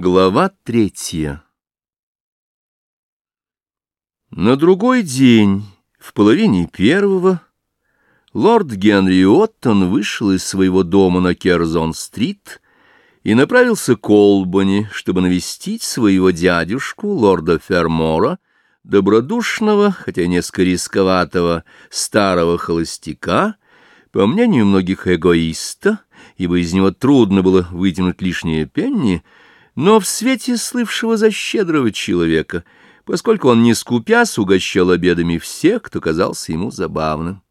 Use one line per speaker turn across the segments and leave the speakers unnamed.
Глава третья. На другой день, в половине первого, лорд Генри Оттон вышел из своего дома на Керзон-стрит и направился к Олбани, чтобы навестить своего дядюшку, лорда Фермора, добродушного, хотя несколько рисковатого, старого холостяка, по мнению многих эгоиста, ибо из него трудно было вытянуть лишние пенни, но в свете слывшего за щедрого человека, поскольку он, не скупясь, угощал обедами всех, кто казался ему забавным.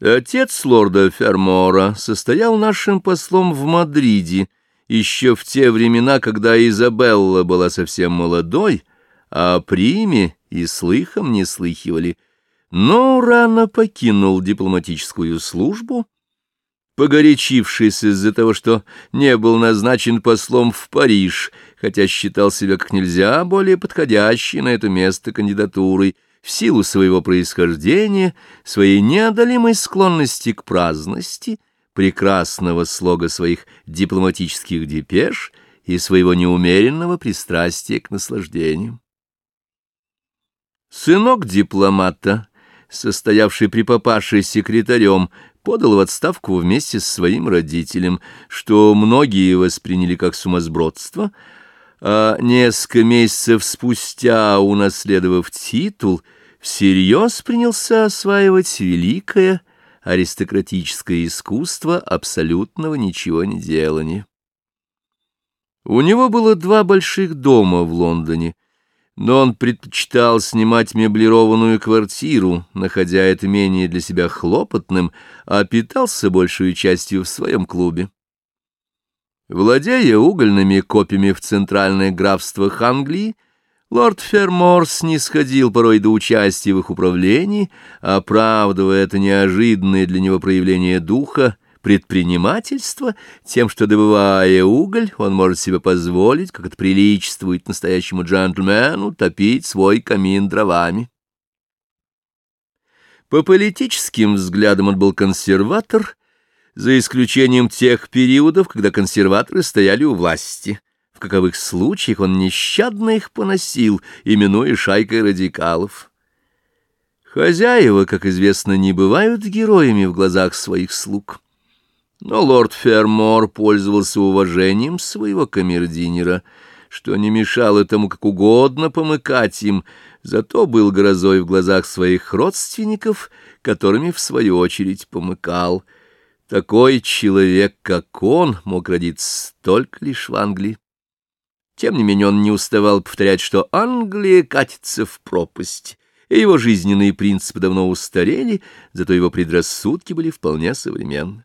Отец лорда Фермора состоял нашим послом в Мадриде еще в те времена, когда Изабелла была совсем молодой, а о приме и слыхом не слыхивали, но рано покинул дипломатическую службу погорячившись из-за того, что не был назначен послом в Париж, хотя считал себя как нельзя более подходящей на это место кандидатурой, в силу своего происхождения, своей неодолимой склонности к праздности, прекрасного слога своих дипломатических депеш и своего неумеренного пристрастия к наслаждениям. Сынок дипломата, состоявший при папаше секретарем, подал в отставку вместе с своим родителем, что многие восприняли как сумасбродство, а несколько месяцев спустя, унаследовав титул, всерьез принялся осваивать великое аристократическое искусство абсолютного ничего не делания. У него было два больших дома в Лондоне, но он предпочитал снимать меблированную квартиру, находя это менее для себя хлопотным, а питался большую частью в своем клубе. Владея угольными копьями в центральных графствах Англии, лорд Фермор снисходил порой до участия в их управлении, оправдывая это неожиданное для него проявление духа предпринимательство тем, что, добывая уголь, он может себе позволить, как это приличествует настоящему джентльмену, топить свой камин дровами. По политическим взглядам он был консерватор, за исключением тех периодов, когда консерваторы стояли у власти. В каковых случаях он нещадно их поносил, именуя шайкой радикалов. Хозяева, как известно, не бывают героями в глазах своих слуг. Но лорд Фермор пользовался уважением своего камердинера, что не мешало тому как угодно помыкать им, зато был грозой в глазах своих родственников, которыми, в свою очередь, помыкал. Такой человек, как он, мог родиться только лишь в Англии. Тем не менее он не уставал повторять, что Англия катится в пропасть, и его жизненные принципы давно устарели, зато его предрассудки были вполне современны.